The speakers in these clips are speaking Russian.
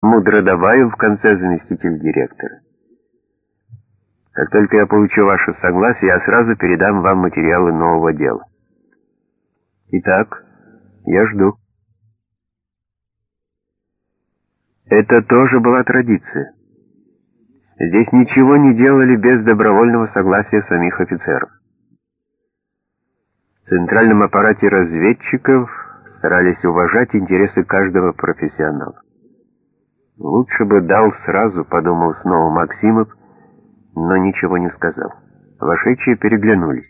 Мудро добавил в конце заместитель директора. Как только я получу ваше согласие, я сразу передам вам материалы нового дела. Итак, я жду. Это тоже была традиция. Здесь ничего не делали без добровольного согласия самих офицеров. В центральном аппарате разведчиков старались уважать интересы каждого профессионала. «Лучше бы дал сразу», — подумал снова Максимов, но ничего не сказал. Вошедшие переглянулись.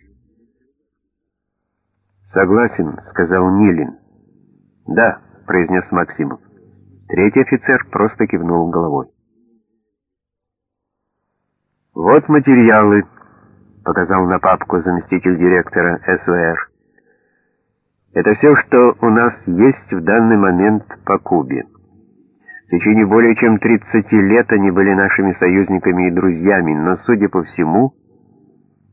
«Согласен», — сказал Нилин. «Да», — произнес Максимов. Третий офицер просто кивнул головой. «Вот материалы», — показал на папку заместитель директора СВР. «Это все, что у нас есть в данный момент по Кубе». В течение более чем 30 лет они были нашими союзниками и друзьями, но, судя по всему,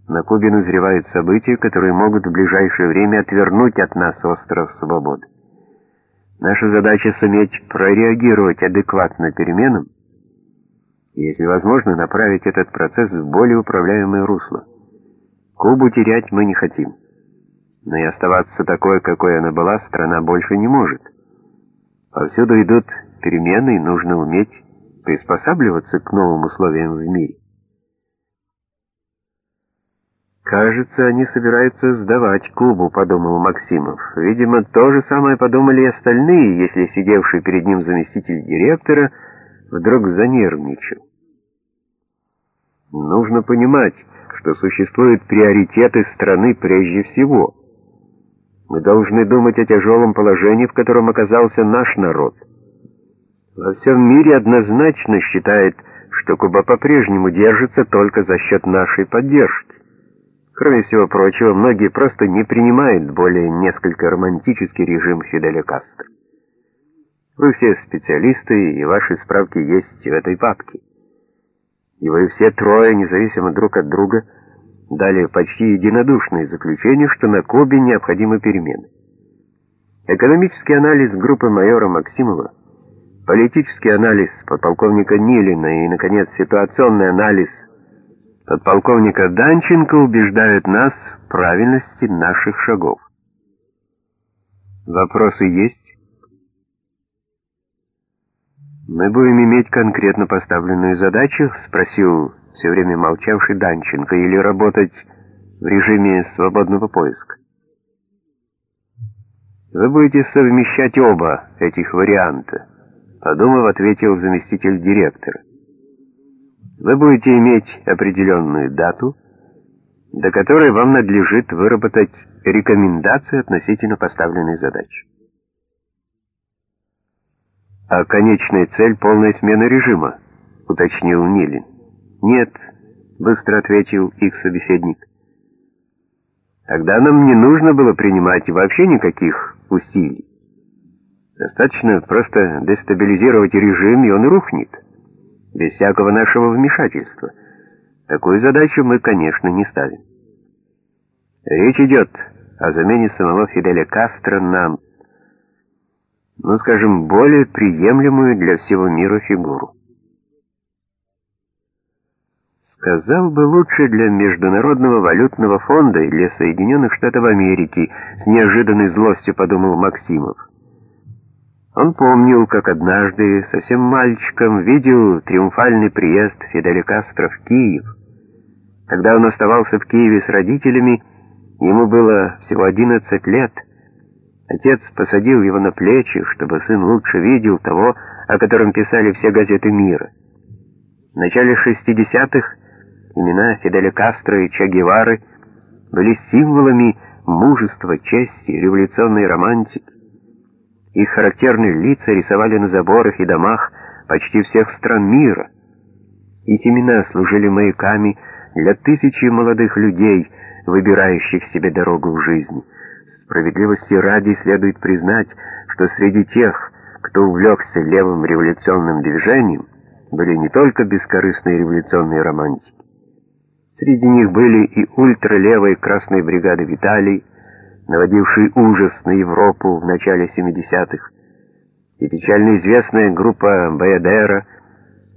на Кубе назревают события, которые могут в ближайшее время отвернуть от нас остров свободы. Наша задача суметь прореагировать адекватно переменам, и, если возможно, направить этот процесс в более управляемое русло. Кубу терять мы не хотим. Но и оставаться такой, какой она была, страна больше не может. Повсюду идут перемены, и нужно уметь приспосабливаться к новым условиям в мире. «Кажется, они собираются сдавать Кубу», — подумал Максимов. Видимо, то же самое подумали и остальные, если сидевший перед ним заместитель директора вдруг занервничал. Нужно понимать, что существуют приоритеты страны прежде всего. Мы должны думать о тяжелом положении, в котором оказался наш народ — во всем мире однозначно считает, что Куба по-прежнему держится только за счет нашей поддержки. Кроме всего прочего, многие просто не принимают более несколько романтический режим Фиделя Кастро. Вы все специалисты, и ваши справки есть в этой папке. И вы все трое, независимо друг от друга, дали почти единодушное заключение, что на Кубе необходимы перемены. Экономический анализ группы майора Максимова политический анализ подполковника Нилина и, наконец, ситуационный анализ подполковника Данченко убеждают нас в правильности наших шагов. Вопросы есть? Мы будем иметь конкретно поставленную задачу, спросил все время молчавший Данченко, или работать в режиме свободного поиска? Вы будете совмещать оба этих варианта. Подумав, ответил заместитель директора. Вы будете иметь определенную дату, до которой вам надлежит выработать рекомендации относительно поставленной задачи. А конечная цель — полная смена режима, уточнил Нилин. Нет, быстро ответил их собеседник. Тогда нам не нужно было принимать вообще никаких усилий. Достаточно просто дестабилизировать режим, и он рухнет. Без всякого нашего вмешательства. Такую задачу мы, конечно, не ставим. Речь идет о замене самого Фиделя Кастро на, ну, скажем, более приемлемую для всего мира фигуру. Сказал бы лучше для Международного валютного фонда и для Соединенных Штатов Америки, с неожиданной злостью подумал Максимов. Он помнил, как однажды, совсем мальчиком, видел триумфальный приезд Фиделя Кастро в Киев. Когда он оставался в Киеве с родителями, ему было всего 11 лет. Отец посадил его на плечи, чтобы сын лучше видел того, о котором писали все газеты мира. В начале 60-х имена Фиделя Кастро и Че Гевары были символами мужества, чести, революционной романтики. Их характерные лица рисовали на заборах и домах почти всех стран мира. Их имена служили маяками для тысячи молодых людей, выбирающих себе дорогу в жизни. Справедливости ради следует признать, что среди тех, кто увлекся левым революционным движением, были не только бескорыстные революционные романтики. Среди них были и ультралевые красные бригады в Италии, наводивший ужас на Европу в начале 70-х, и печально известная группа Баядера